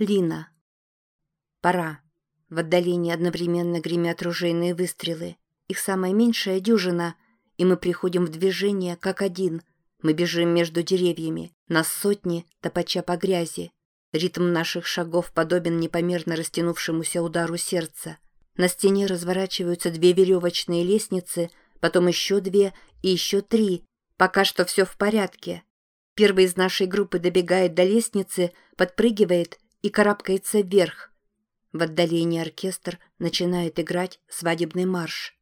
Лина. Пора. В отдалении одновременно гремят ружейные выстрелы. Их самая меньшая дюжина, и мы приходим в движение как один. Мы бежим между деревьями, нас сотни, топача по грязи. Ритм наших шагов подобен непомерно растянувшемуся удару сердца. На стене разворачиваются две веревочные лестницы, потом еще две и еще три. Пока что все в порядке. Первый из нашей группы добегает до лестницы, подпрыгивает и карабкается вверх. В отдалении оркестр начинает играть свадебный марш.